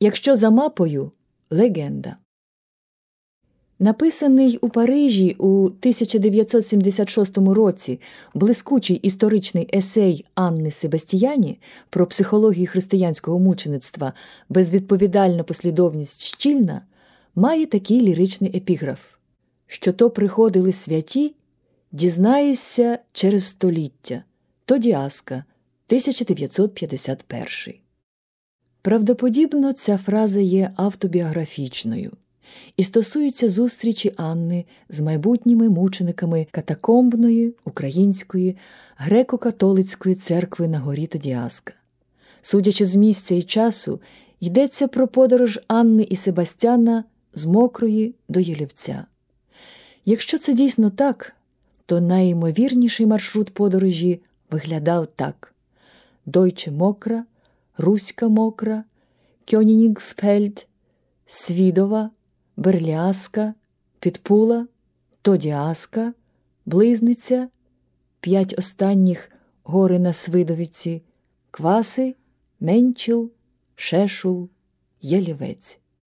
Якщо за мапою легенда. Написаний у Парижі у 1976 році блискучий історичний есей Анни Себастіяні про психологію християнського мучеництва безвідповідальна послідовність щільна має такий ліричний епіграф що то приходили святі, дізнаєшся через століття то Діаска 1951. Правдоподібно ця фраза є автобіографічною і стосується зустрічі Анни з майбутніми мучениками катакомбної української греко-католицької церкви на горі Тодіаска. Судячи з місця і часу, йдеться про подорож Анни і Себастьяна з Мокрої до Єлівця. Якщо це дійсно так, то найімовірніший маршрут подорожі виглядав так: Дойче Мокра, Руська Мокра, Кьонінінгсфельд, Свідова, Берліаска, Підпула, Тодіаска, Близниця, п'ять останніх гори на Свидовиці, Кваси, Менчіл, Шешул, Єлівець.